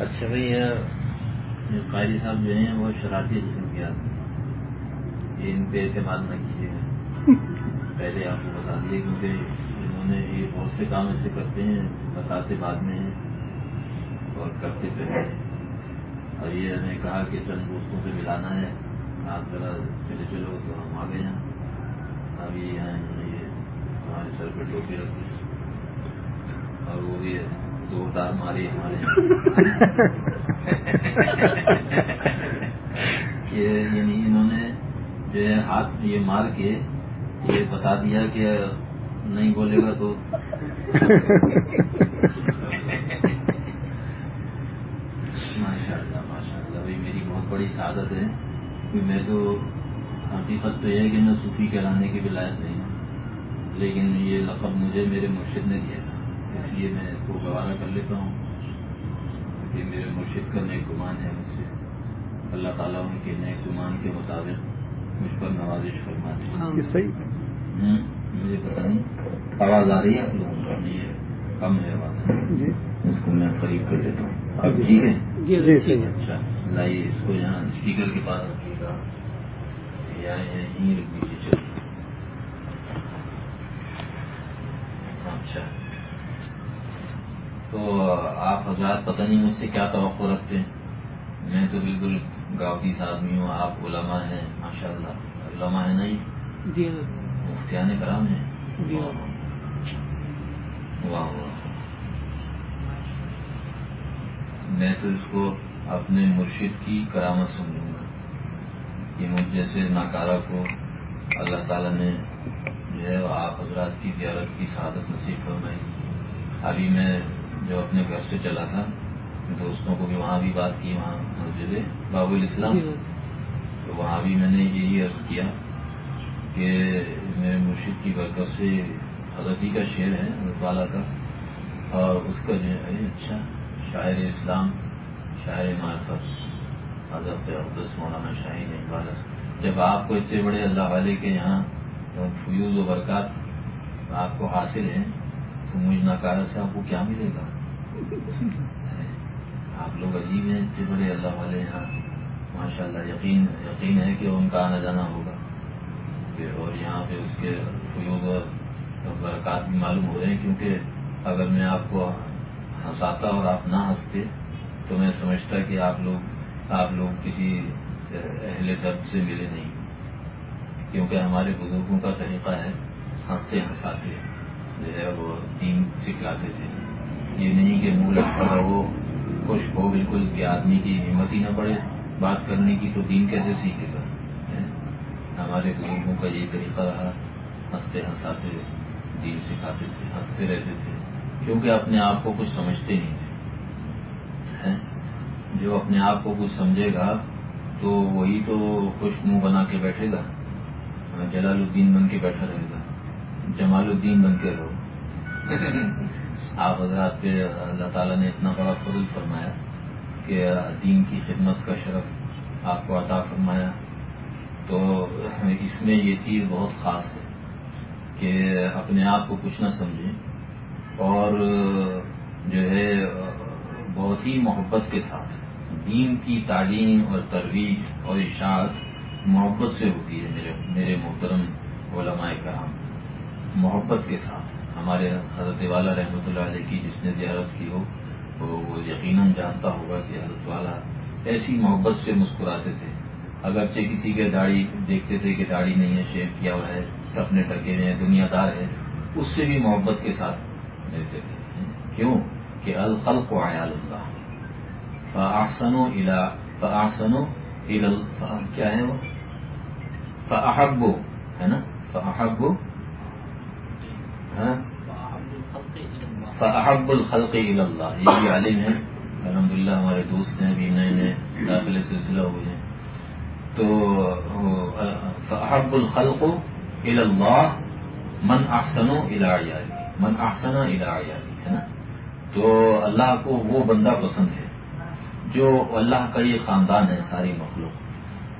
اچھا بھیا قائدی صاحب جو ہیں وہ شرارتی قسم کے آدمی ہیں۔ یہ ان پہ اعتماد نہ کیجیے۔ گا پہلے آپ کو بتا دیے کیونکہ انہوں نے یہ بہت سے کام ایسے کرتے ہیں بتاتے بعد میں ہیں اور کرتے پہلے اور یہ ہمیں کہا کہ چند دوستوں سے ملانا ہے۔ آپ ذرا چلے چلو تو ہم آ گئے یہاں ابھی یہاں یہ ہمارے سر پہ ٹوپی رکھی اور وہ بھی زوردار ماری ہمارے یعنی انہوں نے جو ہے ہاتھ یہ مار کے یہ بتا دیا کہ نہیں بولے گا تو۔ ماشاء اللہ ماشاء اللہ بھائی میری بہت بڑی سعادت ہے۔ کہ میں تو حقیقت تو یہ ہے کہ میں صوفی کہلانے کی ولایت نہیں ہوں۔ لیکن یہ لقب مجھے میرے مرشد نے دیا۔ اس لیے میں اس کو گوارا کر لیتا ہوں۔ کہ میرے مرشد کا نیک گمان ہے مجھ سے۔ اللہ تعالیٰ ان کے نیک گمان کے مطابق مجھ پر نوازش فرماتے ہیں۔ مجھے پتا نہیں آواز آ رہی ہے آپ لوگوں کا یہ کم ہے آواز۔ اس کو میں قریب کر دیتا ہوں۔ اب ٹھیک ہے۔ اچھا لائیے اس کو یہاں اسپیکر کے پاس۔ رکھیے گا یا یہیں رکھ دیجیے چلیے اچھا تو آپ حضرات پتہ نہیں مجھ سے کیا توقع رکھتے ہیں۔ میں تو بالکل گاؤں آدمی ہوں آپ علماء ہیں ماشاء اللہ علماء ہے نہیں جی مفتیان کرام ہیں؟ جی واہ واہ۔ میں تو اس کو اپنے مرشد کی کرامت سمجھوں گا۔ کہ مجھ جیسے ناکارہ کو اللہ تعالیٰ نے جو ہے آپ حضرات کی زیارت کی سعادت نصیب فرمائی۔ ابھی میں جو اپنے گھر سے چلا تھا دوستوں کو بھی وہاں بھی بات کی وہاں مسجد باب الاسلام۔ تو وہاں بھی میں نے یہی عرض کیا کہ میرے مرشد کی برکت سے حضرتی کا شعر ہے حضرت والا کا۔ اور اس کا جو ہے اچھا شاعر اسلام شاعر معرفت حضرت عبدس مولانا شاہین اقبال۔ جب آپ کو اتنے بڑے اللہ والے کے یہاں فیوز و برکات آپ کو حاصل ہیں تو مجھ ناکارہ سے آپ کو کیا ملے گا؟ آپ لوگ عجیب ہیں، اتنے بڑے اللہ والے یہاں ماشاء اللہ یقین یقین ہے کہ ان کا آنا جانا ہوگا۔ اور یہاں پہ اس کے فیوز و برکات بھی معلوم ہو رہے ہیں، کیونکہ اگر میں آپ کو ہنساتا اور آپ نہ ہنستے، تو میں سمجھتا کہ آپ لوگ آپ لوگ کسی اہل درد سے ملے نہیں۔ کیونکہ ہمارے بزرگوں کا طریقہ ہے، ہنستے ہنساتے جو ہے وہ دین سکھلاتے تھے۔ یہ نہیں کہ منہ لگ پڑا وہ خوش ہو بالکل کہ آدمی کی ہمت ہی نہ پڑے بات کرنے کی تو دین کیسے سیکھے گا؟ ہمارے بزرگوں کا یہی طریقہ رہا۔ ہنستے ہنساتے، دین سکھاتے تھے، ہنستے رہتے تھے۔ کیونکہ اپنے آپ کو کچھ سمجھتے نہیں تھے۔ جو اپنے آپ کو کچھ سمجھے گا تو وہی تو خوش منہ بنا کے بیٹھے گا۔ جلال الدین بن کے بیٹھا رہے گا۔ جمال الدین بن کے رہو۔ آپ حضرات پہ اللہ تعالیٰ نے اتنا بڑا فضل فرمایا کہ دین کی خدمت کا شرف آپ کو عطا فرمایا۔ تو اس میں یہ چیز بہت خاص ہے کہ اپنے آپ کو کچھ نہ سمجھیں اور جو ہے بہت ہی محبت کے ساتھ دین کی تعلیم اور ترویج اور اشاعت محبت سے ہوتی ہے میرے میرے محترم علماء کرام۔ محبت کے ساتھ۔ ہمارے حضرت والا رحمۃ اللہ علیہ کی جس نے زیارت کی ہو، وہ یقیناً جانتا ہوگا کہ حضرت والا ایسی محبت سے مسکراتے تھے۔ اگرچہ کسی کے داڑھی دیکھتے تھے کہ داڑھی نہیں ہے شیو کیا ہوا ہے اپنے ٹکے ہیں، دنیا دار ہے، اس سے بھی محبت کے ساتھ رہتے تھے۔ کیوں؟ کہ الخلق و عیال اللہ۔ فاحسنو الا فاحسنو الا کیا ہے وہ؟ فاحبو ہے نا؟ فاحبو ہاں؟ فاحب الخلق اللہ یہ بھی عالم ہے الحمد للہ ہمارے دوست ہیں، ابھی نئے نئے داخلے سلسلہ ہوئے ہیں۔ تو فاحب الخلق اللہ من احسن الى من احسن الى ہے نا؟ تو اللہ کو وہ بندہ پسند ہے جو اللہ کا یہ خاندان ہے، ساری مخلوق۔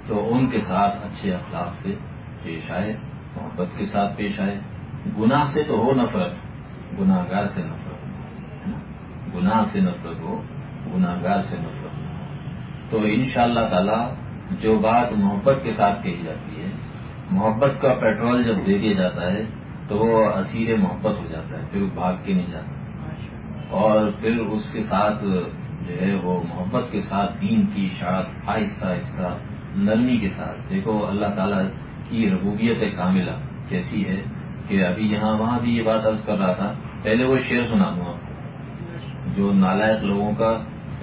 تو ان کے ساتھ اچھے اخلاق سے پیش آئے، محبت کے ساتھ پیش آئے۔ گناہ سے تو ہو نفرت گناہ گار سے نفرت گناہ سے نفرت ہو گناہ گار سے مطلب تو ان شاء اللہ تعالی جو بات محبت کے ساتھ کہی جاتی ہے، محبت کا پیٹرول جب دے دیا جاتا ہے، تو وہ اسیر محبت ہو جاتا ہے، پھر بھاگ کے نہیں جاتا۔ اور پھر اس کے ساتھ جو ہے وہ محبت کے ساتھ، دین کی اشاعت، آہستہ آہستہ، نرمی کے ساتھ۔ دیکھو، اللہ تعالیٰ کی ربوبیت کاملہ کیسی ہے؟ کہ ابھی یہاں وہاں بھی یہ بات عرض کر رہا تھا، پہلے وہ شعر سنا دوں آپ کو جو نالائق لوگوں کا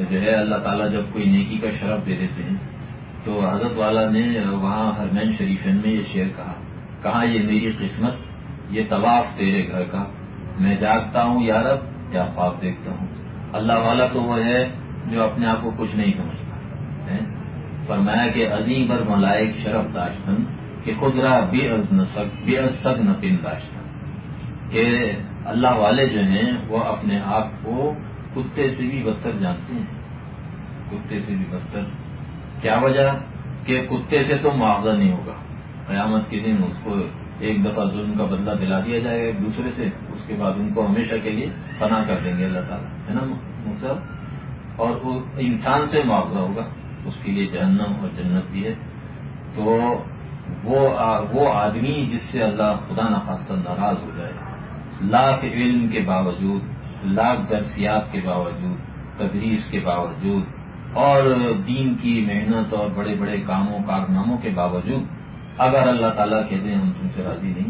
جو ہے، اللہ تعالیٰ جب کوئی نیکی کا شرف دے دیتے ہیں، تو حضرت والا نے وہاں ہرمین شریفین میں یہ شعر کہا کہا، یہ میری قسمت، یہ طواف تیرے گھر کا۔ میں جاگتا ہوں یارب یا خواب دیکھتا ہوں۔ اللہ والا تو وہ ہے جو اپنے آپ کو کچھ نہیں سمجھتا فرمایا کہ عظیم بر ملائک شرف داشتن کہ خدرا بے از بے از تک نہ پن کہ اللہ والے جو ہیں، وہ اپنے آپ کو کتے سے بھی بدتر جانتے ہیں۔ کتے سے بھی بدتر۔ کیا وجہ؟ کہ کتے سے تو معاوضہ نہیں ہوگا۔ قیامت کے دن اس کو ایک دفعہ ظلم کا بدلہ دلا دیا جائے گا ایک دوسرے سے اس کے بعد ان کو ہمیشہ کے لیے فنا کر دیں گے اللہ تعالیٰ۔ ہے نا مصحف اور وہ انسان سے معاوضہ ہوگا۔ اس کے لیے جہنم اور جنت بھی ہے۔ تو وہ آدمی جس سے اللہ خدا نخواستہ ناراض ہو جائے۔ لاکھ علم کے باوجود، لاکھ درسیات کے باوجود، تدریس کے باوجود، اور دین کی محنت اور بڑے بڑے کاموں، کارناموں کے باوجود اگر اللہ تعالیٰ کہتے ہیں ہم تم سے راضی نہیں،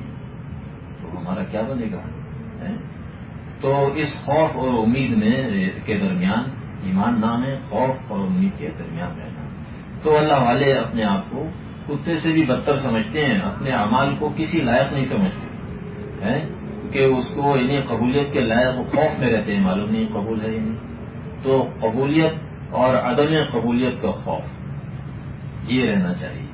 تو ہمارا کیا بنے گا؟ تو اس خوف اور امید میں، کے درمیان ایمان نام ہے، خوف اور امید کے درمیان رہنا۔ تو اللہ والے اپنے آپ کو کتے سے بھی بدتر سمجھتے ہیں، اپنے اعمال کو کسی لائق نہیں سمجھتے۔ کہ اس کو انہیں قبولیت کے لائق خوف میں رہتے ہیں، معلوم نہیں قبول ہے انہیں تو قبولیت اور عدم قبولیت کا خوف، یہ رہنا چاہیے۔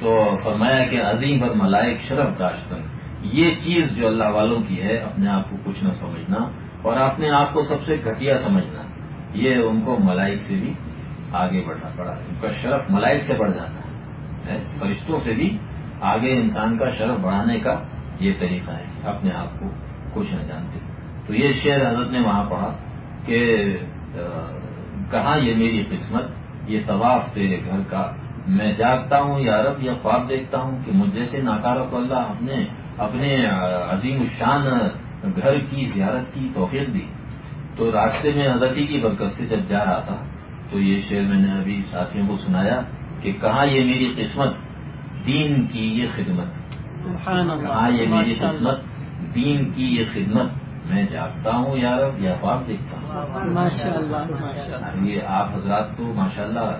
تو فرمایا کہ عظیم پر ملائک شرف داشتن یہ چیز جو اللہ والوں کی ہے، اپنے آپ کو کچھ نہ سمجھنا اور اپنے آپ کو سب سے گھٹیا سمجھنا، یہ ان کو ملائک سے بھی آگے بڑھنا پڑا۔ ان کا شرف ملائک سے بڑھ جاتا ہے۔ فرشتوں سے بھی آگے انسان کا شرف بڑھانے کا یہ طریقہ ہے، اپنے آپ کو کچھ نہ جانتے۔ تو یہ شعر حضرت نے وہاں پڑھا کہ کہاں یہ میری قسمت، یہ طواف تیرے گھر کا۔ میں جاگتا ہوں یا رب یا خواب دیکھتا ہوں کہ مجھ جیسے ناکاروں کو اللہ اپنے اپنے عظیم الشان گھر کی زیارت کی توفیق دی۔ تو راستے میں حضرتی کی برکت سے جب جا رہا تھا، تو یہ شعر میں نے ابھی ساتھیوں کو سنایا۔ کہ کہاں یہ میری قسمت؟ دین کی یہ خدمت۔ کہاں یہ میری قسمت دین کی یہ خدمت۔ میں جاگتا ہوں یا رب یا خواب دیکھتا ہوں۔ یہ آپ حضرات تو ماشاء اللہ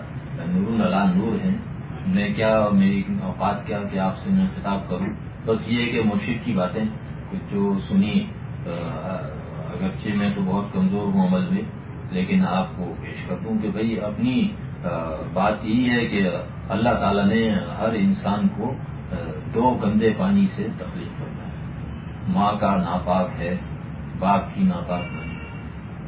نور اللہ نور ہیں۔ میں کیا میری اوقات کیا کہ آپ سے میں خطاب کروں؟ بس یہ کہ مرشد کی باتیں کچھ جو سنی اگرچہ میں تو بہت کمزور ہوں عمل میں لیکن آپ کو پیش کر دوں کہ بھائی اپنی بات یہی ہے کہ اللہ تعالیٰ نے ہر انسان کو دو گندے پانی سے تکلیف کرنا ہے ماں کا ناپاک ہے، باپ کی ناپاک نہیں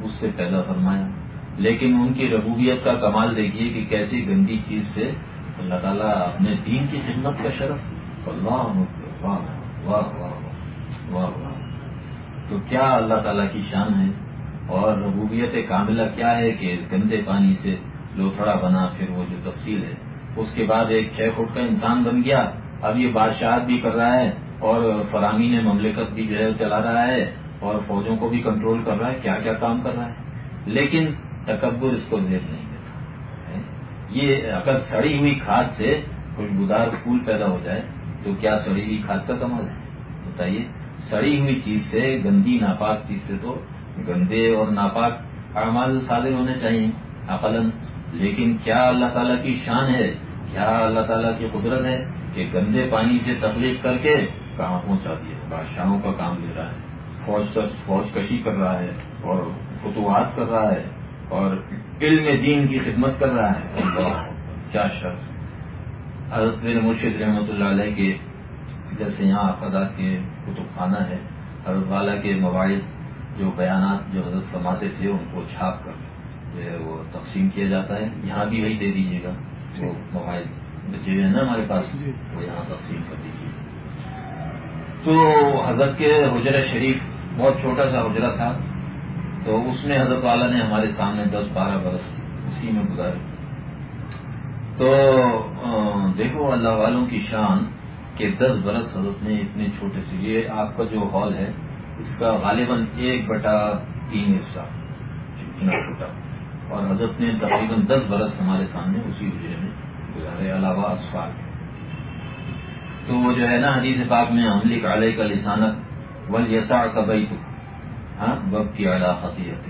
اس سے پیدا فرمایا۔ لیکن ان کی ربوبیت کا کمال دیکھیے کہ کیسی گندی چیز سے اللہ تعالیٰ اپنے دین کی خدمت کا شرف۔ اللہ واہ واہ واہ واہ واہ تو کیا اللہ تعالیٰ کی شان ہے؟ اور ربوبیت کاملہ کیا ہے کہ گندے پانی سے لوتھڑا بنا، پھر وہ جو تفصیل ہے۔ اس کے بعد ایک چھ فٹ کا انسان بن گیا۔ اب یہ بادشاہت بھی کر رہا ہے اور فراہمی نے مملکت بھی جو ہے چلا رہا ہے اور فوجوں کو بھی کنٹرول کر رہا ہے، کیا کیا کام کر رہا ہے۔ لیکن تکبر اس کو زیر نہیں دیتا۔ یہ اگر سڑی ہوئی کھاد سے خوشبودار پھول پیدا ہو جائے، تو کیا سڑی ہوئی کھاد کا کمال ہے؟ بتائیے۔ سڑی ہوئی چیز سے گندی، ناپاک چیز سے تو گندے اور ناپاک اعمال صادر ہونے چاہیے۔ عقلن لیکن کیا اللہ تعالیٰ کی شان ہے؟ کیا اللہ تعالیٰ کی قدرت ہے کہ گندے پانی سے تخلیق کر کے کہاں پہنچا دیا بادشاہوں کا کام لے رہا ہے، فوج فوج کشی کر رہا ہے اور فتوحات کر رہا ہے اور علم دین کی خدمت کر رہا ہے۔ اللہ، کیا شخص حضرت مرشد رحمۃ اللہ علیہ کے جیسے یہاں آفادات کے کتب خانہ ہے، حضرت والا کے مواعث جو بیانات جو حضرت فرماتے تھے ان کو چھاپ کر جو ہے وہ تقسیم کیا جاتا ہے۔ یہاں بھی وہی دے دیجیے گا۔ وہ مواعث بچے ہوئے ہیں نا ہمارے پاس؟ وہ یہاں تقسیم کر دیجیے تو حضرت کے حجرہ شریف بہت چھوٹا سا حجرہ تھا۔ تو اس میں حضرت والا نے ہمارے سامنے دس بارہ برس اسی میں گزارے۔ تو دیکھو اللہ والوں کی شان کہ دس برس حضرت نے اتنے چھوٹے سے۔ یہ آپ کا جو ہال ہے اس کا غالباً ایک بٹا تین حصہ اتنا چھوٹا۔ اور حضرت نے تقریباً دس برس ہمارے سامنے اسی وجہ میں گزارے علاوہ اسفال تو وہ جو ہے نا حدیث پاک میں عملی علیہ کا لسانت ول یسا کا بئی تو ہاں وقت کی اعلیٰ خطیت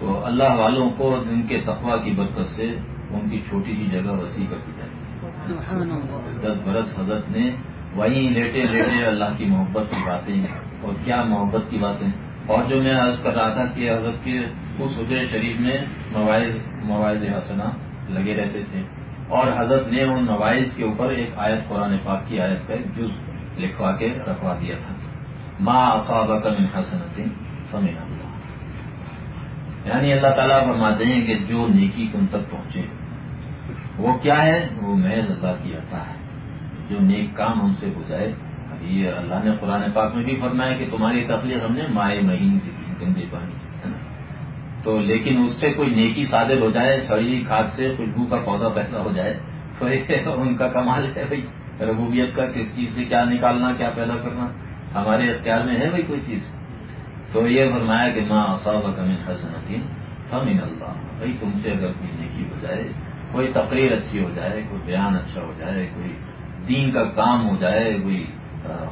تو اللہ والوں کو ان کے تقوا کی برکت سے ان کی چھوٹی سی جگہ وسیع کر دی جاتی دس برس حضرت نے وہیں لیٹے لیٹے اللہ کی محبت کی باتیں اور کیا محبت کی باتیں۔ اور جو میں عرض کر رہا تھا کہ حضرت کے اس حجر شریف میں مواعظ مواعظ حسنا لگے رہتے تھے۔ اور حضرت نے ان مواعظ کے اوپر ایک آیت قرآن پاک کی آیت کا ایک جز لکھوا کے رکھوا دیا تھا۔ ماں اقاب کا من حسنت فمن اللہ یعنی اللہ تعالیٰ فرماتے ہیں کہ جو نیکی تم تک پہنچے، وہ کیا ہے؟ وہ محض اللہ کی عطا ہے۔ جو نیک کام ہم سے ہو جائے یہ اللہ نے قرآن پاک میں بھی فرمایا کہ تمہاری تخلیق ہم نے مائع مہین سے کی گندے پانی تو لیکن اس سے کوئی نیکی صادر ہو جائے، سڑی کھاد سے خوشبو کا پودا پیدا ہو جائے، تو ان کا کمال ہے بھائی۔ ربوبیت کا کس چیز سے کیا نکالنا، کیا پیدا کرنا، ہمارے اختیار میں ہے بھائی کوئی چیز۔ تو یہ فرمایا کہ ماں صاحب کمن حسن ہم اللہ بھائی تم سے اگر کوئی نیکی ہو جائے، کوئی تقریر اچھی ہو جائے، کوئی بیان اچھا ہو جائے، کوئی دین کا کام ہو جائے، کوئی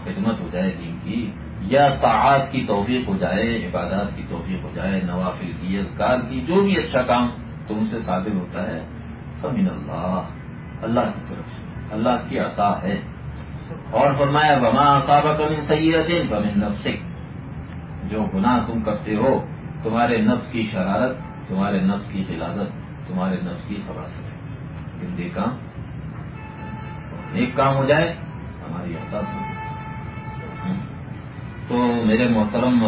خدمت ہو جائے دین کی یا تعات کی توفیق ہو جائے، عبادات کی توفیق ہو جائے، نوافل کی، اذکار کی، جو بھی اچھا کام تم سے ثابت ہوتا ہے، فمن اللہ اللہ کی طرف سے، اللہ کی عطا ہے۔ اور فرمایا، وما صابہ کمن سید بمن نفسک جو گناہ تم کرتے ہو، تمہارے نفس کی شرارت، تمہارے نفس کی خلافت تمہارے نفس کی خبر سے کام، نیک کام ہو جائے ہماری عطا سے تو میرے محترم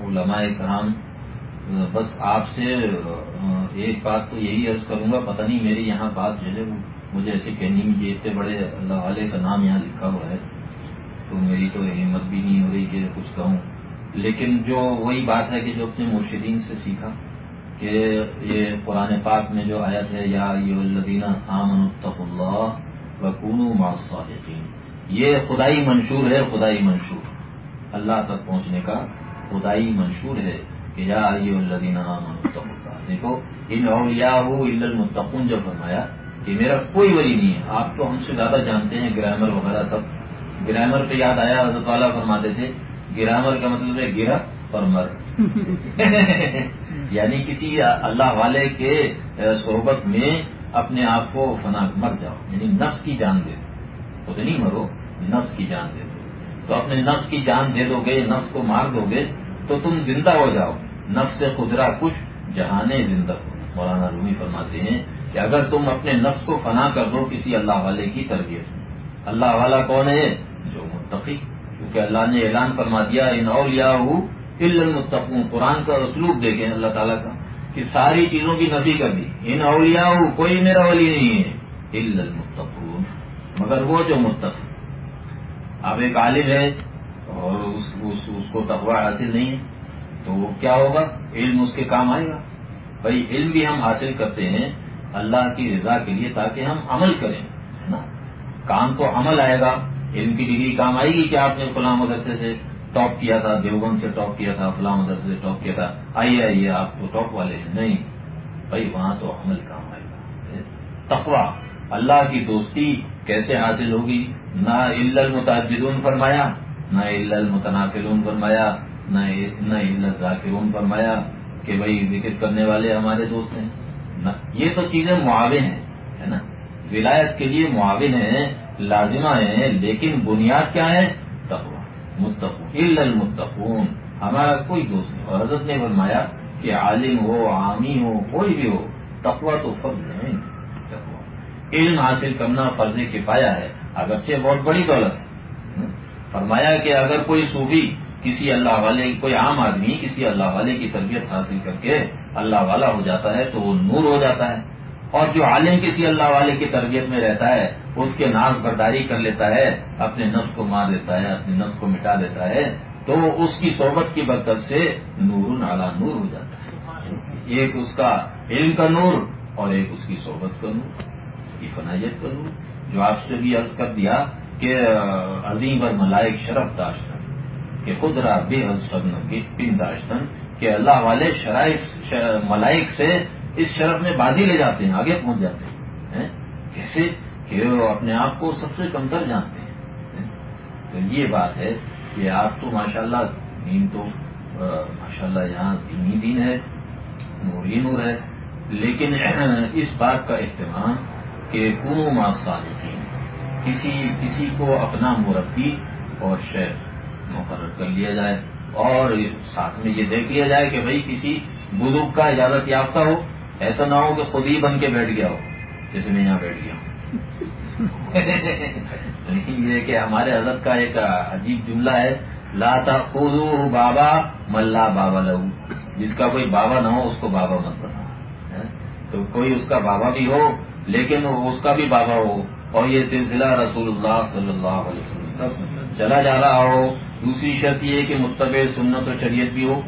علماء کرام، بس آپ سے، ایک بات تو یہی عرض کروں گا، پتہ نہیں میری یہاں بات جو ہے مجھے ایسے کہنی یہ اتنے بڑے اللہ والے کا نام یہاں لکھا ہوا ہے، تو میری تو ہمت بھی نہیں ہو رہی کہ کچھ کہوں۔ لیکن جو وہی بات ہے کہ جو اپنے مرشدین سے سیکھا کہ یہ قرآن پاک میں جو آیت ہے، یا یہ الدینہ آمن اللہ وکون معصین یہ خدائی منشور ہے، خدائی منشور۔ اللہ تک پہنچنے کا خدائی منشور ہے کہ یا الدین دیکھو ان اولیاء المتقن جب فرمایا کہ میرا کوئی ولی نہیں ہے آپ تو ہم سے زیادہ جانتے ہیں گرامر وغیرہ سب۔ گرامر پہ یاد آیا حضرت والا فرماتے تھے گرامر کا مطلب ہے گرا اور مر۔ یعنی کسی اللہ والے کے صحبت میں اپنے آپ کو فنا مر جاؤ یعنی نفس کی جان دے۔ خود نہیں مرو نفس کی جان دے۔ تو اپنے نفس کی جان دے دو گے نفس کو مار دو گے تو تم زندہ ہو جاؤ۔ نفس سے خدرا کچھ جہانے زندہ ہو۔ مولانا رومی فرماتے ہیں کہ اگر تم اپنے نفس کو فنا کر دو کسی اللہ والے کی تربیت میں۔ اللہ والا کون ہے؟ جو متقی، کیونکہ اللہ نے اعلان فرما دیا، ان اور یا المتقون۔ قرآن کا اسلوب دیکھیں اللہ تعالیٰ کا، کہ ساری چیزوں کی نفی کر دی۔ ان اولیاء کوئی میرا ولی نہیں ہے۔ المتقون۔ مگر وہ جو متقی اب ایک عالم ہے اور اس, اس, اس کو تقوا حاصل نہیں ہے تو وہ کیا ہوگا؟ علم اس کے کام آئے گا۔ بھائی علم بھی ہم حاصل کرتے ہیں اللہ کی رضا کے لیے تاکہ ہم عمل کریں نا؟ کام تو عمل آئے گا علم کی ڈگری کام آئے گی کہ آپ نے فلاں مدرسے سے ٹاپ کیا تھا دیوبند سے ٹاپ کیا تھا فلاں مدرسے سے ٹاپ کیا تھا۔ آئیے آئیے آپ تو ٹاپ والے ہیں۔ نہیں بھائی وہاں تو عمل کام آئے گا۔ تقوا اللہ کی دوستی کیسے حاصل ہوگی؟ نہ المتاجدون فرمایا، نہ المتنافلون فرمایا، نہ ذاکرون فرمایا کہ بھائی ذکر کرنے والے ہمارے دوست ہیں۔ یہ تو چیزیں معاون ہیں، ہے نا؟ ولایت کے لیے معاون ہیں، لازمہ ہیں، لیکن بنیاد کیا ہے؟ تقوا متقون المتقون۔ ہمارا کوئی دوست نہیں، اور حضرت نے فرمایا کہ عالم ہو، عامی ہو، کوئی بھی ہو تقوا تو فرض ہے علم حاصل کرنا فرض کفایا ہے، اگرچہ بہت بڑی دولت ہے۔ فرمایا کہ اگر کوئی صوفی کسی اللہ والے، کوئی عام آدمی کسی اللہ والے کی تربیت حاصل کر کے اللہ والا ہو جاتا ہے، تو وہ نور ہو جاتا ہے۔ اور جو عالم کسی اللہ والے کی تربیت میں رہتا ہے، اس کے ناز برداری کر لیتا ہے، اپنے نفس کو مار لیتا ہے، اپنے نفس کو مٹا دیتا ہے، تو اس کی صحبت کی برکت سے نور نالا نور ہو جاتا ہے۔ ایک اس کا علم کا نور اور ایک اس کی صحبت کا نور۔ کی فنائیت کا نور جو آپ سے بھی عرض کر دیا کہ عظیم اور ملائک شرف داشتن، کہ خود را بے حسن پن داشتن، کہ اللہ والے شرائط ملائک سے اس شرف میں بازی لے جاتے ہیں، آگے پہنچ جاتے ہیں کیسے؟ کہ وہ اپنے آپ کو سب سے کمتر جانتے ہیں تو یہ بات ہے کہ آپ تو ماشاءاللہ دین تو ماشاءاللہ یہاں دینی دین ہے نور ہی نور ہے، لیکن اس بات کا اہتمام کہ کنو ما صالحین، کسی کسی کو اپنا مربی اور شیخ مقرر کر لیا جائے اور ساتھ میں یہ دیکھ لیا جائے کہ بھائی کسی بزرگ کا اجازت یافتہ ہو، ایسا نہ ہو کہ خود ہی بن کے بیٹھ گیا ہو، جیسے میں یہاں بیٹھ گیا ہوں۔ لیکن یہ کہ ہمارے حضرت کا ایک عجیب جملہ ہے لاتا خود بابا ملا بابا لہو جس کا کوئی بابا نہ ہو، اس کو بابا مت بنا تو کوئی اس کا بابا بھی ہو لیکن اس کا بھی بابا ہو اور یہ سلسلہ رسول اللہ صلی اللہ علیہ وسلم چلا جا رہا ہو۔ دوسری شرط یہ کہ متبع سنت و شریعت بھی ہو،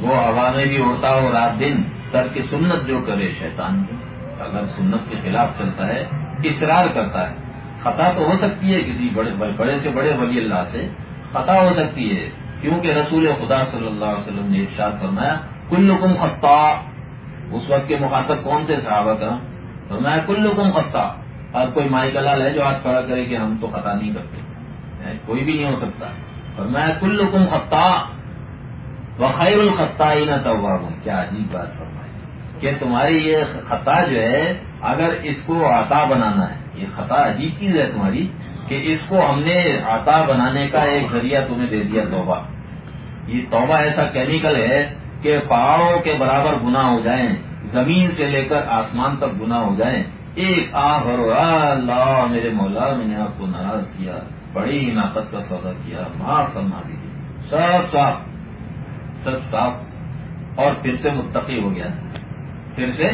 وہ ہوا میں بھی اڑتا ہو رات دن تر کی سنت جو کرے شیطان اگر سنت کے خلاف چلتا ہے، اصرار کرتا ہے۔ خطا تو ہو سکتی ہے کسی بڑے بڑے سے بڑے ولی اللہ سے۔ خطا ہو سکتی ہے، کیونکہ رسول خدا صلی اللہ علیہ وسلم نے ارشاد فرمایا کل کم خطا۔ اس وقت کے مخاطب کون سے صحابہ کا فرمایا کل کم خطا اور کوئی مائی لال ہے جو آج کھڑا کرے کہ ہم تو خطا نہیں کرتے۔ کوئی بھی نہیں ہو سکتا۔ فرمایا کل کم خطا وخیر الخطا ہی نہ کیا عجیب بات فرمائی۔ کہ تمہاری یہ خطا جو ہے، اگر اس کو عطا بنانا ہے، یہ خطا عجیب چیز ہے تمہاری کہ اس کو ہم نے عطا بنانے کا ایک ذریعہ تمہیں دے دیا، توبہ۔ یہ توبہ ایسا کیمیکل ہے کہ پہاڑوں کے برابر گنا ہو جائیں۔ زمین سے لے کر آسمان تک گنا ہو جائیں، ایک اللہ، میرے مولا، میں نے آپ کو ناراض کیا، بڑی حماقت کا سودا کیا، معاف کرنا دیجیے سب صاف سب صاف۔ اور پھر سے متقی ہو گیا۔ پھر سے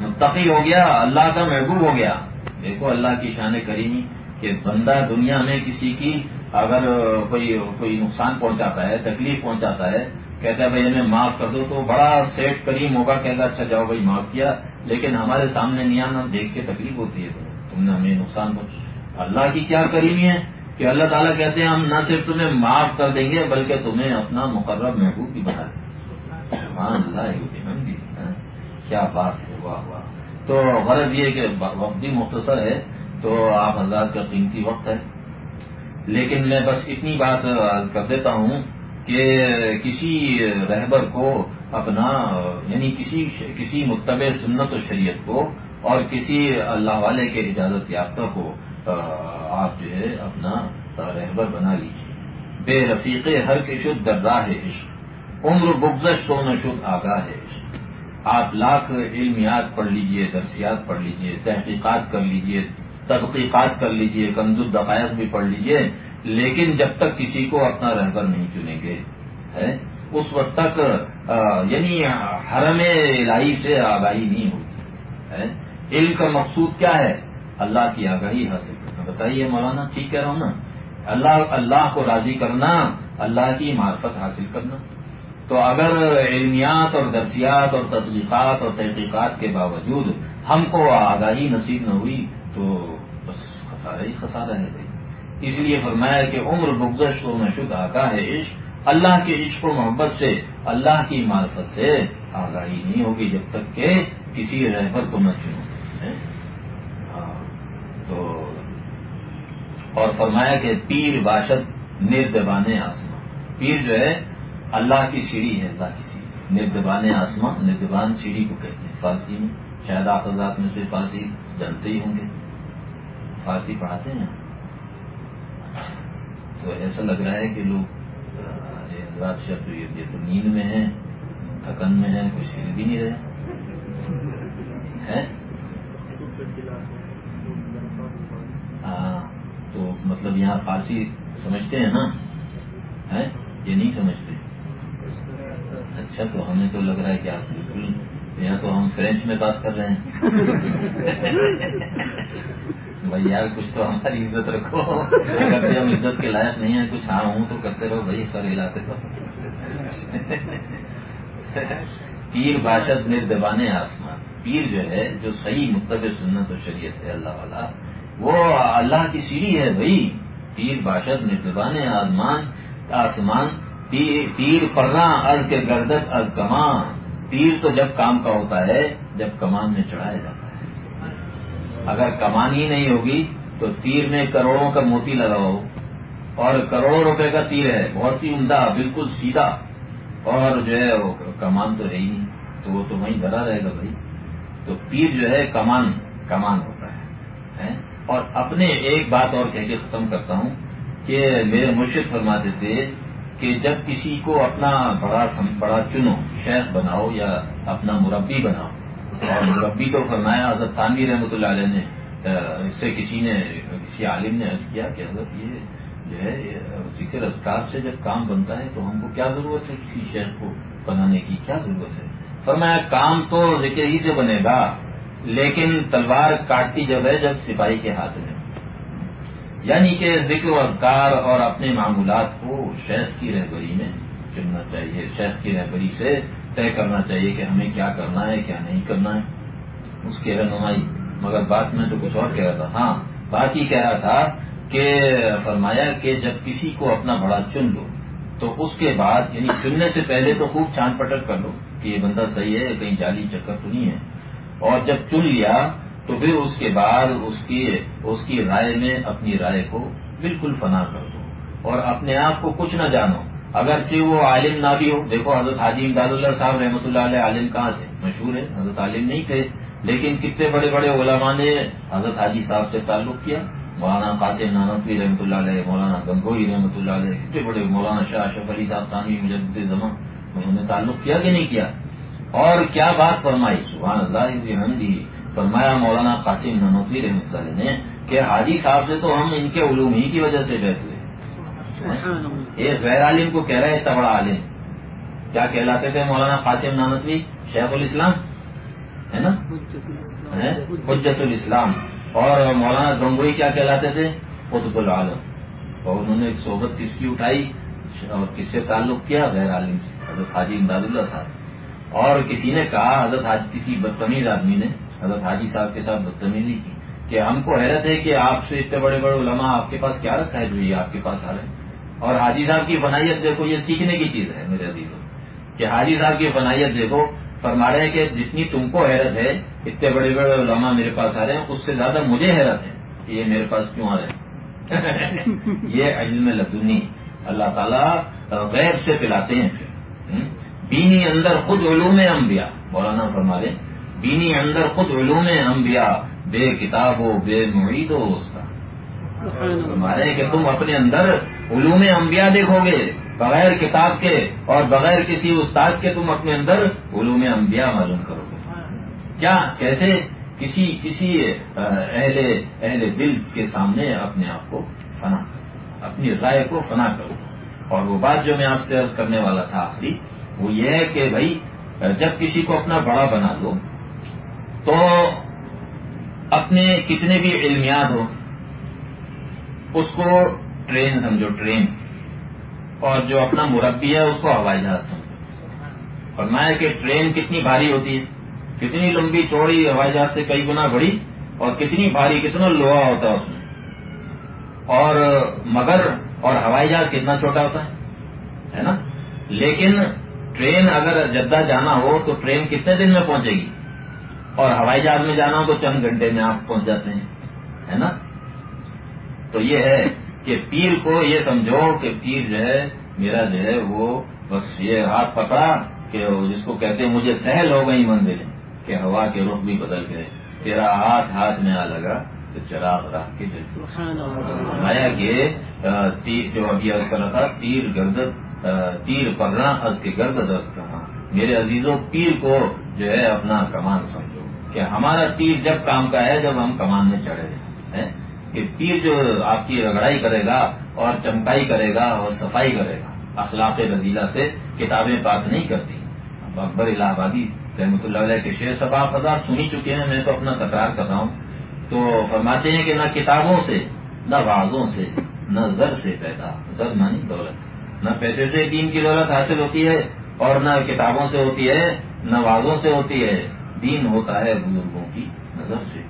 متقی ہو گیا، اللہ کا محبوب ہو گیا۔ دیکھو اللہ کی شان کریمی کہ بندہ دنیا میں کسی کی اگر کوئی کوئی نقصان پہنچاتا ہے، تکلیف پہنچاتا ہے کہتا ہے بھائی ہمیں معاف کر دو تو بڑا سیٹ کریم ہوگا، کہتا اچھا جاؤ بھائی، معاف کیا۔ لیکن ہمارے سامنے نیا ہم دیکھ کے تکلیف ہوتی ہے۔ تم نے ہمیں نقصان پہنچا۔ اللہ کی کیا کریمی ہے کہ اللہ تعالیٰ کہتے ہیں، ہم نہ صرف تمہیں معاف کر دیں گے، بلکہ تمہیں اپنا مقرر محبوب بھی بنا دیں اللہ ہاں۔ کیا بات ہے، واہ واہ۔ تو غرض یہ کہ وقت بھی مختصر ہے۔ تو آپ حضرات کا قیمتی وقت ہے۔ لیکن میں بس اتنی بات کر دیتا ہوں کہ کسی رہبر کو اپنا یعنی کسی کسی متبع سنت و شریعت کو اور کسی اللہ والے کے اجازت یافتہ کو آپ جو ہے اپنا رہبر بنا لیجیے بے رفیق ہر کے شد ہے عشق۔ عمر بگزش تو نہ شد آگاہ ہے آپ لاکھ علمیات پڑھ لیجیے، درسیات پڑھ لیجیے، تحقیقات کر لیجیے تحقیقات کر لیجیے کنز الدقائق بھی پڑھ لیجیے۔ لیکن جب تک کسی کو اپنا رہبر نہیں چنیں گے اس وقت تک یعنی حرم الہی سے آگاہی نہیں ہوتی علم کا مقصود کیا ہے؟ اللہ کی آگاہی حاصل کرنا۔ بتائیے مولانا، ٹھیک کہہ رہا ہوں نا؟ اللہ اللہ کو راضی کرنا، اللہ کی معرفت حاصل کرنا۔ تو اگر علمیات اور درسیات اور تجلیقات اور تحقیقات کے باوجود ہم کو آگاہی نصیب نہ ہوئی، تو بس خسارہ ہی خسارہ ہے بھائی۔ اس لیے فرمایا کہ عمر بگزش و نشد آگاہ ہے عشق، اللہ کے عشق و محبت سے، اللہ کی معرفت سے آگاہی نہیں ہوگی جب تک کہ کسی رہبر کو نہ چنو۔ ہاں، تو اور فرمایا کہ پیر باشد نردبان آسمان۔ پیر جو ہے، اللہ کی سیڑھی ہے، اللہ کی سیڑھی۔ نردبان آسمان نردبان سیڑھی کو کہتے ہیں۔ فارسی میں شاید آپ حضرات میں سے فارسی جانتے ہی ہوں گے۔ فارسی پڑھاتے ہیں۔ تو ایسا لگ رہا ہے کہ لوگ حضرات شب یہ تو نیند میں ہیں، تھکن میں ہیں کچھ ہل بھی نہیں رہے۔ ہاں تو مطلب یہاں فارسی سمجھتے ہیں نا؟ یہ نہیں سمجھتے۔ اچھا تو ہمیں تو لگ رہا ہے کہ آپ بالکل، یہاں تو ہم فرینچ میں بات کر رہے ہیں۔ بھائی یار، کچھ تو ہماری عزت رکھو۔ اگر ہم عزت کے لائق نہیں ہیں کچھ ہاں ہوں تو کرتے رہو۔ بھائی سر علاقے پیر باشد مردبان آسمان۔ پیر جو ہے، جو صحیح متبع سنت و شریعت ہے، اللہ والا، وہ اللہ کی سیڑھی ہے بھائی۔ پیر باشد مردبان آسمان آسمان، پیر پرنا از کے گردت از کمان۔ تیر تو جب کام کا ہوتا ہے، جب کمان میں چڑھایا جاتا ہے۔ اگر کمان ہی نہیں ہوگی تو تیر میں کروڑوں کا موتی لگا ہو اور کروڑوں روپے کا تیر ہے، بہت ہی عمدہ، بالکل سیدھا۔ اور جو ہے وہ کمان تو ہے ہی نہیں، تو وہ تو وہیں بھرا رہے گا بھائی۔ تو پیر جو ہے کمان کمان ہوتا ہے اور اپنے ایک بات اور کہہ کے ختم کرتا ہوں کہ میرے مرشد فرماتے تھے کہ جب کسی کو اپنا بڑا بڑا چنو، شیخ بناؤ یا اپنا مربی بناؤ اور مربی تو فرمایا، حضرت تانوی رحمۃ اللہ علیہ نے اس سے کسی نے، کسی عالم نے عرض کیا کہ حضرت یہ جو ہے ذکر اذکار سے جب کام بنتا ہے تو ہم کو کیا ضرورت ہے کسی شہر کو بنانے کی؟ کیا ضرورت ہے؟ فرمایا، کام تو ذکر ہی سے بنے گا، لیکن تلوار کاٹتی جب ہے، جب سپاہی کے ہاتھ میں۔ یعنی کہ ذکر و اذکار اور اپنے معمولات کو شیخ کی رہبری میں چننا چاہیے شیخ کی رہبری سے طے کرنا چاہیے کہ ہمیں کیا کرنا ہے، کیا نہیں کرنا ہے۔ اس کی رہنمائی مگر بات میں تو کچھ اور کہہ رہا تھا۔ ہاں بات ہی کہہ رہا تھا کہ فرمایا کہ جب کسی کو اپنا بڑا چن لو، تو اس کے بعد یعنی چننے سے پہلے تو خوب چھان پٹک کر لو کہ یہ بندہ صحیح ہے، کہیں جالی چکر تو نہیں ہے۔ اور جب چن لیا، تو پھر اس کے بعد اس کی اس کی رائے میں اپنی رائے کو بالکل فنا کر دو۔ اور اپنے آپ کو کچھ نہ جانو۔ اگرچہ وہ عالم نہ بھی ہو، دیکھو حضرت حاجی امداد اللہ صاحب رحمۃ اللہ علیہ عالم کہاں تھے؟ مشہور ہے حضرت عالم نہیں تھے، لیکن کتنے بڑے بڑے علماء نے حضرت حاجی صاحب سے تعلق کیا؟ مولانا قاسم نانتوی رحمۃ اللہ علیہ، مولانا گنگوئی رحمۃ اللہ علیہ، کتنے بڑے مولانا شاہ اشف علی صاحب تانوی مجد زمان، انہوں نے تعلق کیا کہ نہیں کیا؟ اور کیا بات فرمائی؟ سبحان اللہ فرمایا مولانا قاسم نانوی رحمۃ اللہ نے کہ حاجی صاحب سے تو ہم ان کے علوم ہی کی وجہ سے بیٹھ ہوئے یہ غیر عالم کو کہہ رہے اتنا بڑا عالم۔ کیا کہلاتے تھے مولانا قاسم نانتوی شیخ الاسلام؟ ہے نا؟ حجت الاسلام۔ اور مولانا گنگوئی کیا کہلاتے تھے؟ قطب العالم۔ اور انہوں نے ایک صحبت کس کی اٹھائی؟ اور کس سے تعلق کیا؟ غیر عالم سے حضرت حاجی امداد اللہ صاحب۔ اور کسی نے کہا حضرت حاجی کسی بدتمیز آدمی نے حضرت حاجی صاحب کے ساتھ بدتمیزی کی کہ ہم کو حیرت ہے کہ آپ سے اتنے بڑے بڑے علماء آپ کے پاس کیا رکھا ہے جو یہ آپ کے پاس آ رہے ہیں؟ اور حاجی صاحب کی بنائیت دیکھو یہ سیکھنے کی چیز ہے میرے عزیزوں کہ حاجی صاحب کی بنائیت دیکھو فرما رہے ہیں کہ جتنی تم کو حیرت ہے اتنے بڑے بڑے علماء میرے پاس آ رہے ہیں اس سے زیادہ مجھے حیرت ہے کہ یہ میرے پاس کیوں آ رہے ہیں؟ یہ علم لدنی اللہ تعالیٰ غیر سے پلاتے ہیں پھر. بینی اندر خود علوم انبیاء مولانا فرما رہے بینی اندر خود علوم انبیاء بے کتاب ہو بے معید ہو اس کا فرما رہے کہ تم اپنے اندر علوم انبیاء دیکھو گے، بغیر کتاب کے اور بغیر کسی استاد کے تم اپنے اندر علوم انبیاء معلوم کرو گے۔ کیا؟ کیسے؟ کسی کسی اہل اہل دل کے سامنے اپنے آپ کو فنا کرو، اپنی رائے کو فنا کرو۔ اور وہ بات جو میں آپ سے عرض کرنے والا تھا آخری، وہ یہ ہے کہ بھائی، جب کسی کو اپنا بڑا بنا دو، تو اپنے کتنے بھی علمیات ہو، اس کو ٹرین سمجھو، ٹرین۔ اور جو اپنا مربی ہے، اس کو ہوائی جہاز سمجھو۔ اور میں کہ ٹرین کتنی بھاری ہوتی ہے۔ کتنی لمبی چوڑی ہوائی جہاز سے کئی گنا بڑی اور کتنی بھاری، کتنا لوہا ہوتا ہے اس میں۔ اور مگر اور ہوائی جہاز کتنا چھوٹا ہوتا ہے نا؟ لیکن ٹرین اگر جدہ جانا ہو تو ٹرین کتنے دن میں پہنچے گی؟ اور ہوائی جہاز میں جانا ہو تو چند گھنٹے میں آپ پہنچ جاتے ہیں۔ ہے نا؟ تو یہ ہے کہ پیر کو یہ سمجھو کہ پیر جو ہے میرا جو ہے وہ بس یہ ہاتھ پکڑا کہ جس کو کہتے ہیں مجھے سہل ہو گئی مندر کہ ہوا کے رخ بھی بدل گئے۔ تیرا ہاتھ ہاتھ میں آ لگا تو چراغ رکھ کے آیا کہ جو ابھی عرض کر رہا تھا تیر گرد تیر پکڑنا از کے گرد دست کہاں میرے عزیزوں پیر کو جو ہے اپنا کمان سمجھو کہ ہمارا تیر جب کام کا ہے جب ہم کمان میں چڑھے۔ ہیں؟ کہ پیر جو آپ کی رگڑائی کرے گا اور چمکائی کرے گا اور صفائی کرے گا، اخلاق رضیلہ سے کتابیں بات نہیں کرتی۔ اکبر الہ آبادی رحمۃ اللہ علیہ کے شیر سب آپ ہزار سنی چکے ہیں، میں تو اپنا تکرار کر رہا ہوں۔ تو فرماتے ہیں کہ نہ کتابوں سے، نہ بازوں سے، نہ زر سے پیدا، زر مانی دولت۔ نہ پیسے سے دین کی دولت حاصل ہوتی ہے اور نہ کتابوں سے ہوتی ہے، نہ وازوں سے ہوتی ہے۔ دین ہوتا ہے بزرگوں کی نظر سے۔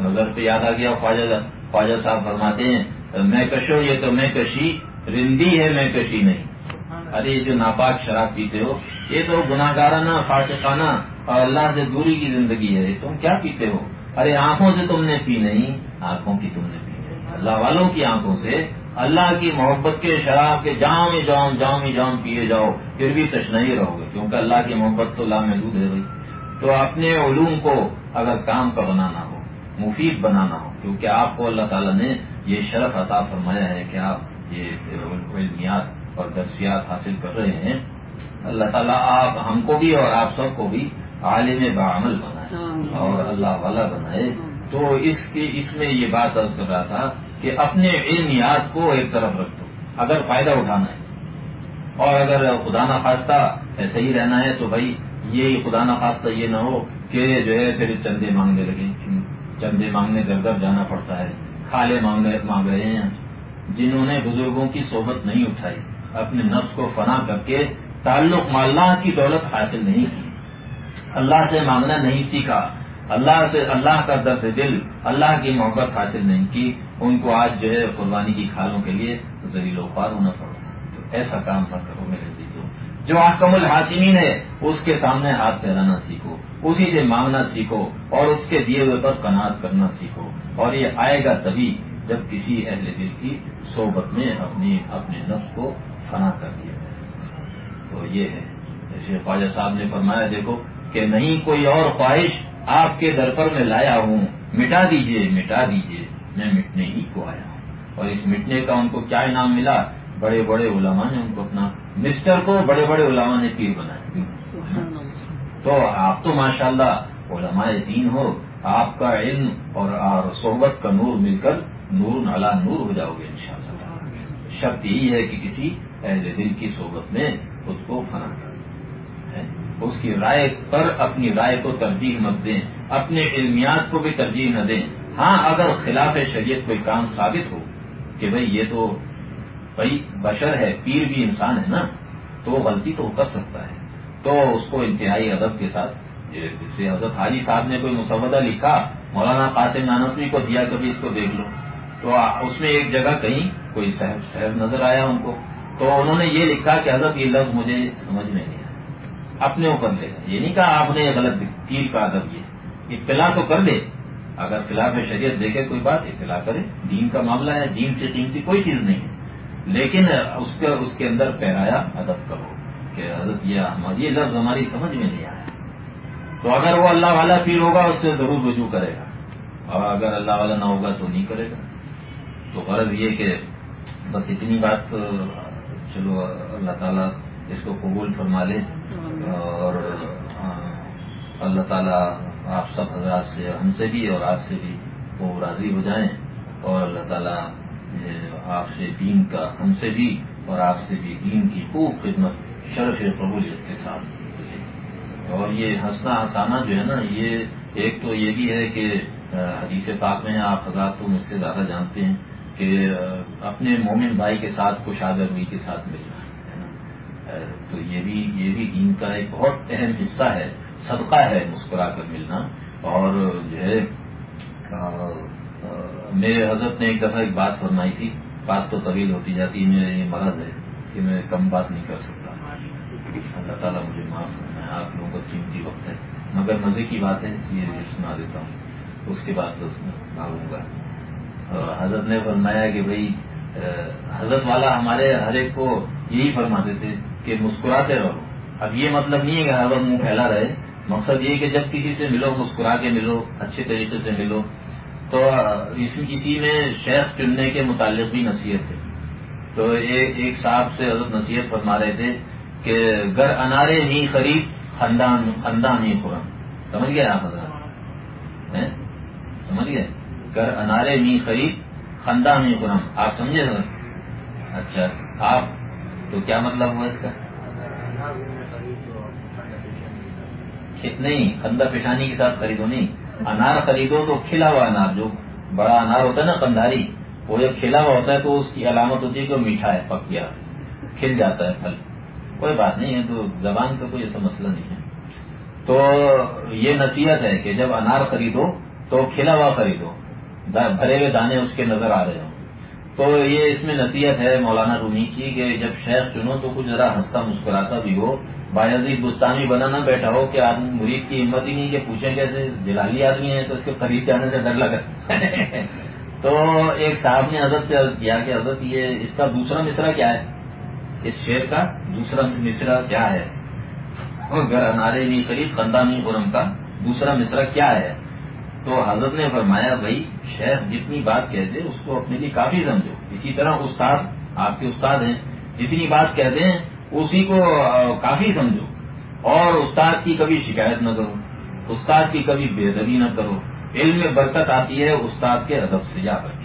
نظر پہ یاد آ گیا خواجہ خواجہ صاحب فرماتے ہیں میں کشو یہ تو میں کشی رندی ہے میں کشی نہیں ارے جو ناپاک شراب پیتے ہو یہ تو گناہ گارانہ فاطقانہ اور اللہ سے دوری کی زندگی ہے۔ تم کیا پیتے ہو؟ ارے آنکھوں سے تم نے پی نہیں آنکھوں کی تم نے پی اللہ والوں کی آنکھوں سے اللہ کی محبت کے شراب کے جام جام جام جام پیے جاؤ پھر بھی تشنا ہی رہو گے۔ کیونکہ اللہ کی محبت تو لامحدود ہے بھائی۔ تو اپنے علوم کو اگر کام کا بنانا مفید بنانا ہو کیونکہ آپ کو اللہ تعالیٰ نے یہ شرف عطا فرمایا ہے کہ آپ یہ علمیات اور درسیات حاصل کر رہے ہیں۔ اللہ تعالیٰ آپ ہم کو بھی اور آپ سب کو بھی عالم بعمل بنائے اور اللہ والا بنائے۔ تو اس کی اس میں یہ بات عرض کر رہا تھا کہ اپنے علمیات کو ایک طرف رکھ دو اگر فائدہ اٹھانا ہے اور اگر خدا نخواستہ ایسے ہی رہنا ہے تو بھائی یہ خدا نخواستہ یہ نہ ہو کہ جو ہے پھر چندے مانگنے لگے چندے مانگنے در در جانا پڑتا ہے، کھالے مانگ رہے ہیں۔ جنہوں نے بزرگوں کی صحبت نہیں اٹھائی، اپنے نفس کو فنا کر کے تعلق اللہ کی دولت حاصل نہیں کی۔ اللہ سے مانگنا نہیں سیکھا، اللہ سے اللہ کا درد دل، اللہ کی محبت حاصل نہیں کی۔ ان کو آج جو ہے قربانی کی کھالوں کے لیے ذریع خوار ہونا پڑا ایسا کام نہ کرو میرے دیکھو جو آکم الحاطمین ہے، اس کے سامنے ہاتھ پھیلانا سیکھو۔ اسی سے مانگنا سیکھو اور اس کے دیے ہوئے پر کناٹ کرنا سیکھو اور یہ آئے گا تبھی جب کسی اہل دل کی صحبت میں اپنی اپنے نفس کو فنا کر دیا جائے۔ تو یہ ہے۔ جیسے خواجہ صاحب نے فرمایا، دیکھو کہ نہیں کوئی اور خواہش آپ کے در پر میں لایا ہوں، مٹا دیجیے مٹا دیجیے، میں مٹنے ہی کو آیا ہوں۔ اور اس مٹنے کا ان کو کیا انعام ملا؟ بڑے بڑے علماء نے ان کو اپنا، مسٹر کو بڑے بڑے علماء نے پیر بنایا۔ تو آپ تو ماشاءاللہ علماء دین ہو، آپ کا علم اور صحبت کا نور مل کر نور نالا نور ہو جاؤ گے انشاءاللہ۔ شرط یہی ہے کہ کسی اہل دل کی صحبت میں خود کو فنا کر اس کی رائے پر اپنی رائے کو ترجیح مت دیں، اپنے علمیات کو بھی ترجیح نہ دیں۔ ہاں اگر خلاف شریعت کوئی کام ثابت ہو کہ بھئی یہ تو بھائی بشر ہے، پیر بھی انسان ہے نا، تو غلطی تو کر سکتا ہے۔ تو اس کو انتہائی ادب کے ساتھ جیسے حضرت حاجی صاحب نے کوئی مسودہ لکھا، مولانا قاسم نانسوی کو دیا کبھی اس کو دیکھ لو۔ تو اس میں ایک جگہ کہیں کوئی صحب صحب نظر آیا ان کو۔ تو انہوں نے یہ لکھا کہ حضرت یہ لفظ مجھے سمجھ میں نہیں آیا۔ اپنے اوپر لے یہ نہیں کہا آپ نے غلط پیر کا ادب یہ اطلاع تو کر دے اگر خلاف شریعت دیکھے کوئی بات، اطلاع کرے۔ دین کا معاملہ ہے، دین سے قیمتی کوئی چیز نہیں۔ ہے لیکن اس کے اس کے اندر پہرایا ادب کرو کہ حضرت یہ لفظ ہماری سمجھ میں نہیں آیا۔ تو اگر وہ اللہ والا پیر ہوگا، اس سے ضرور رجوع کرے گا۔ اور اگر اللہ والا نہ ہوگا تو نہیں کرے گا۔ تو غرض یہ کہ بس اتنی بات، چلو، اللہ تعالیٰ اس کو قبول فرما لے۔ اور اللہ تعالیٰ آپ سب حضرات سے، ہم سے بھی اور آپ سے بھی وہ راضی ہو جائیں۔ اور اللہ تعالیٰ آپ سے دین کا، ہم سے بھی اور آپ سے بھی دین کی خوب خدمت شرف قبولیت کے ساتھ۔ اور یہ ہنسنا ہنسانا جو ہے نا، یہ ایک تو یہ بھی ہے کہ حدیث پاک میں آپ حضرات تو مجھ سے زیادہ جانتے ہیں کہ اپنے مومن بھائی کے ساتھ کشادر روئی کے ساتھ ملنا تو یہ بھی یہ بھی دین کا ایک بہت اہم حصہ ہے، صدقہ ہے مسکرا کر ملنا۔ اور جو ہے میرے حضرت نے ایک دفعہ ایک بات فرمائی تھی، بات تو طویل ہوتی جاتی میرے یہ مرض ہے کہ میں کم بات نہیں کر سکتا۔ اللہ تعالیٰ مجھے معاف کرنا ہے آپ لوگوں کا قیمتی وقت ہے۔ مگر مزے کی بات ہے یہ سنا دیتا ہوں۔ اس کے بعد تو بھاگوں گا حضرت نے فرمایا کہ بھائی حضرت والا ہمارے ہر ایک کو یہی فرماتے تھے کہ مسکراتے رہو۔ اب یہ مطلب نہیں ہے کہ ہر وقت منہ پھیلا رہے۔ مقصد یہ کہ جب کسی سے ملو، مسکرا کے ملو، اچھے طریقے سے ملو۔ تو کسی میں شیخ چننے کے متعلق بھی نصیحت ہے۔ تو ایک صاحب سے حضرت نصیحت فرما رہے تھے کہ گر انارے نہیں خرید خاندان خاندان نہیں خورم سمجھ گئے آپ حضرت سمجھ گئے؟ گر انارے نہیں خرید خاندان نہیں خورم آپ سمجھے حضرت اچھا آپ؟ تو کیا مطلب ہوا اس کا؟ نہیں، خندہ پیشانی کے ساتھ خریدو نہیں۔ انار خریدو تو کھلا ہوا انار، جو بڑا انار ہوتا ہے نا کندھاری وہ جب کھلا ہوا ہوتا ہے تو اس کی علامت ہوتی ہے کہ میٹھا ہے پک گیا کھل جاتا ہے پھل۔ کوئی بات نہیں ہے، تو زبان کا کوئی ایسا مسئلہ نہیں ہے۔ تو یہ نصیحت ہے کہ جب انار خریدو تو کھلا ہوا خریدو بھرے ہوئے دانے اس کے نظر آ رہے ہوں۔ تو یہ اس میں نصیحت ہے مولانا رومی کی کہ جب شیخ چنو تو کچھ ذرا ہنستا مسکراتا بھی ہو۔ باعزی بستانی بنا نہ بیٹھا ہو کہ آدمی مرید کی ہمت ہی نہیں کہ پوچھیں کیسے جلالی آدمی ہے تو اس کے قریب جانے سے ڈر لگا۔ تو ایک صاحب نے حضرت سے عرض کیا کہ حضرت یہ اس کا دوسرا مصرا کیا ہے؟ اس شیر کا؟ دوسرا مصرا کیا ہے؟ گھر انارے نہیں قریب خندانی خرم کا، دوسرا مصرا کیا ہے؟ تو حضرت نے فرمایا، بھائی، شیخ جتنی بات کہتے اس کو اپنے لیے کافی سمجھو۔ اسی طرح استاد، آپ کے استاد ہیں، جتنی بات کہتے ہیں اسی کو کافی سمجھو۔ اور استاد کی کبھی شکایت نہ کرو، استاد کی کبھی بے ادبی نہ کرو۔ علم میں برکت آتی ہے استاد کے ادب سے جا کر۔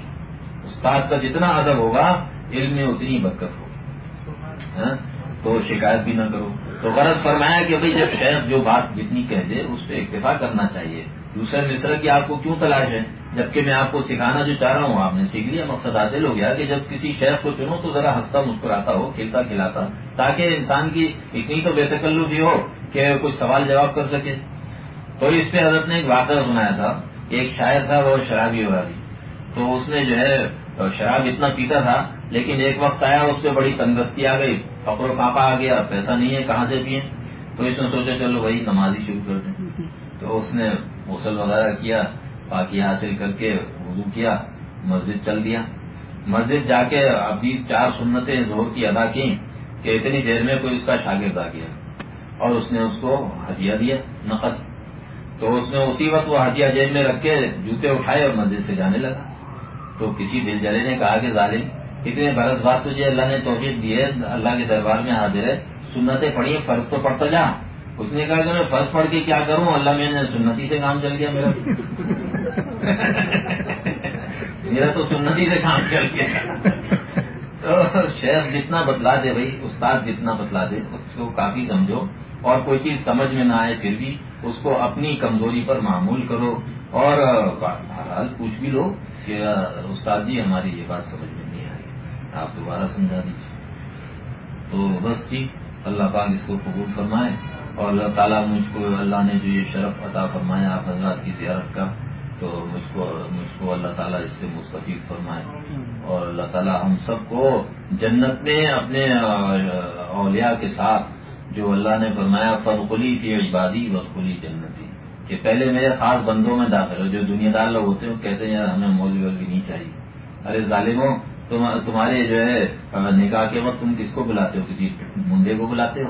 استاد کا جتنا ادب ہوگا، علم میں اتنی برکت ہوگی۔ ہاں؟ تو شکایت بھی نہ کرو۔ تو غرض فرمایا کہ بھائی جب شیخ جو بات جتنی کہہ دے، اس پہ اکتفا کرنا چاہیے۔ دوسرے مصر کی آپ کو کیوں تلاش ہے؟ جبکہ میں آپ کو سکھانا جو چاہ رہا ہوں، آپ نے سیکھ لیا، مقصد حاصل ہو گیا کہ جب کسی شہر کو چنو تو ذرا ہنستا مسکراتا ہو کھلتا کھلاتا، تاکہ انسان کی اتنی تو بے تکلو بھی ہو کہ کچھ سوال جواب کر سکے۔ تو اس پہ حضرت نے ایک واقعہ سنایا تھا، ایک شاعر تھا، وہ شرابی ہوا بھی تو اس نے جو ہے شراب اتنا پیتا تھا، لیکن ایک وقت آیا اس پہ بڑی تندرستی آ گئی و پاپا آ گیا پیسہ نہیں ہے، کہاں سے پیے تو اس نے سوچا، چلو وہی نمازی شروع کر دیں۔ تو اس نے غسل وغیرہ کیا باقی حاصل کر کے وضو کیا، مسجد چل دیا۔ مسجد جا کے ابھی چار سنتیں زور کی ادا کی کہ اتنی دیر میں کوئی اس کا شاگرد آ گیا۔ اور اس نے اس کو ہدیہ دیا نقد تو اس نے اسی وقت وہ ہدیہ جیب میں رکھ کے جوتے اٹھائے اور مسجد سے جانے لگا۔ تو کسی دل جلے نے کہا کہ ظالم، اتنے برس بات تجھے اللہ نے توفیق دی ہے، اللہ کے دربار میں حاضر ہے، سنتیں پڑھی فرق تو پڑتا جا۔ اس نے کہا کہ میں فرض پڑھ کے کیا کروں؟ اللہ میں نے سنتی سے کام چل گیا میرا۔ میرا تو سنتی سے کام چل گیا۔ تو شہر جتنا بتلا دے بھائی، استاد جتنا بتلا دے، اس کو کافی سمجھو۔ اور کوئی چیز سمجھ میں نہ آئے پھر بھی، اس کو اپنی کمزوری پر معمول کرو۔ اور بہرحال پوچھ بھی لو۔ کہ استاد جی ہماری یہ بات سمجھ میں نہیں آئی۔ آپ دوبارہ سمجھا دیجیے تو بس جی اللہ پاک اس کو قبول فرمائے اور اللہ تعالیٰ مجھ کو، اللہ نے جو یہ شرف عطا فرمایا آپ حضرات کی زیارت کا، تو مجھ کو مجھ کو اللہ تعالیٰ اس سے مستفید فرمائے۔ اور اللہ تعالیٰ ہم سب کو جنت میں اپنے اولیاء کے ساتھ جو اللہ نے فرمایا فرقلی کی عبادی وسقلی جنتی کہ پہلے میرے خاص بندوں میں داخل ہو، جو دنیا دار لوگ ہوتے ہیں کہتے ہیں، یار، ہمیں مولوی وولوی نہیں چاہیے۔ ارے ظالموں تمہارے جو ہے نکاح کے وقت تم کس کو بلاتے ہو؟ کسی منڈے کو بلاتے ہو؟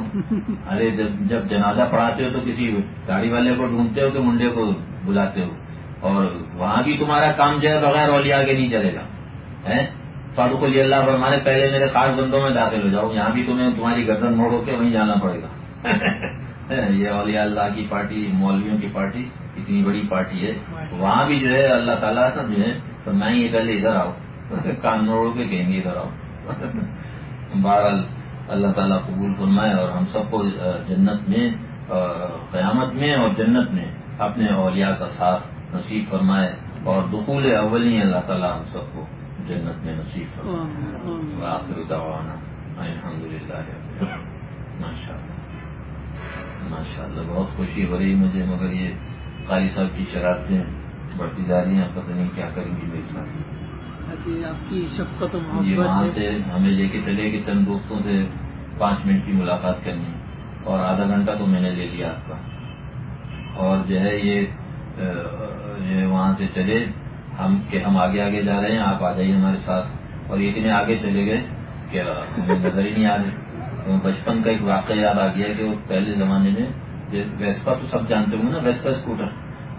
ارے، جب جب جنازہ پڑھاتے ہو تو کسی گاڑی والے کو ڈھونڈتے ہو کہ منڈے کو بلاتے ہو؟ اور وہاں بھی تمہارا کام جو ہے، بغیر اولیاء آگے نہیں چلے گا۔ فاروق علی اللہ فرمانے پہلے میرے خاص بندوں میں داخل ہو جاؤ، یہاں بھی تمہیں تمہاری گردن موڑ کے وہیں جانا پڑے گا۔ یہ اولیاء اللہ کی پارٹی مولویوں کی پارٹی اتنی بڑی پارٹی ہے۔ وہاں بھی جو ہے اللہ تعالیٰ کا جو ہے تو میں یہ پہلے ادھر آؤ۔ کان موڑ کے کہیں گے ادھر آؤ۔ بہرحال اللہ تعالیٰ قبول فرمائے اور ہم سب کو جنت میں قیامت میں اور جنت میں اپنے اولیاء کا ساتھ نصیب فرمائے اور دخول اولی اللہ تعالیٰ ہم سب کو جنت میں نصیب فرمائے۔ الحمد للہ ماشاء اللہ ماشاء اللہ بہت خوشی ہو رہی مجھے مگر یہ قاری صاحب کی شرارتیں بڑھتی جا رہی ہیں پتہ نہیں کیا کریں گی ساتھ آپ کی شفقت جی وہاں سے ہمیں لے کے چلے کہ چند دوستوں سے پانچ منٹ کی ملاقات کرنی اور آدھا گھنٹہ تو میں نے لے لیا آپ کا۔ اور جو ہے یہ وہاں سے چلے۔ ہم کہ ہم آگے آگے جا رہے ہیں آپ آ جائیے ہمارے ساتھ۔ اور اتنے آگے چلے گئے کہ نظر ہی نہیں آ رہے۔ بچپن کا ایک واقعہ یاد آ گیا کہ وہ پہلے زمانے میں ویسپا تو سب جانتے ہوں نا، ویسپا اسکوٹر۔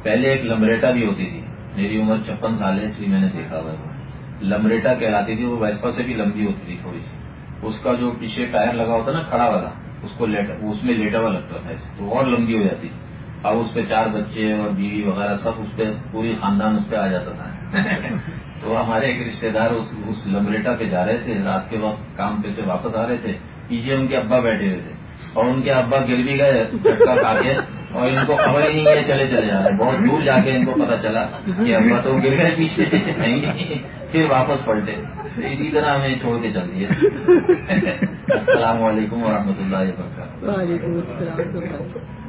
پہلے ایک لمبریٹا بھی ہوتی تھی۔ میری عمر چھپن سال ہے، اس لیے میں نے دیکھا ہوا ہے کہلاتی تھی، وہ ویسپا سے بھی لمبی ہوتی تھی تھوڑی سی۔ اس کا جو پیچھے ٹائر لگا ہوتا نا، کھڑا والا، اس کو اس میں لیٹا ہوا لگتا تھا، تو اور لمبی ہو جاتی۔ تھی اب اس پہ چار بچے اور بیوی وغیرہ سب اس پہ، پوری خاندان اس پہ آ جاتا تھا۔ تو ہمارے ایک رشتے دار اس لمریٹا پہ جا رہے تھے، رات کے وقت کام پہ سے واپس آ رہے تھے۔ پیچھے ان کے ابا بیٹھے ہوئے تھے۔ اور ان کے ابا گر بھی گئے جھٹکا کھا کے، اور ان کو خبر ہی نہیں ہے، چلے چلے جا رہے بہت دور جا کے ان کو پتا چلا کہ ابا تو گر گئے پیچھے۔ پھر واپس پلٹے۔ اسی طرح ہمیں چھوڑ کے چل دیا السلام علیکم ورحمۃ اللہ وبرکاتہ۔ وعلیکم السلام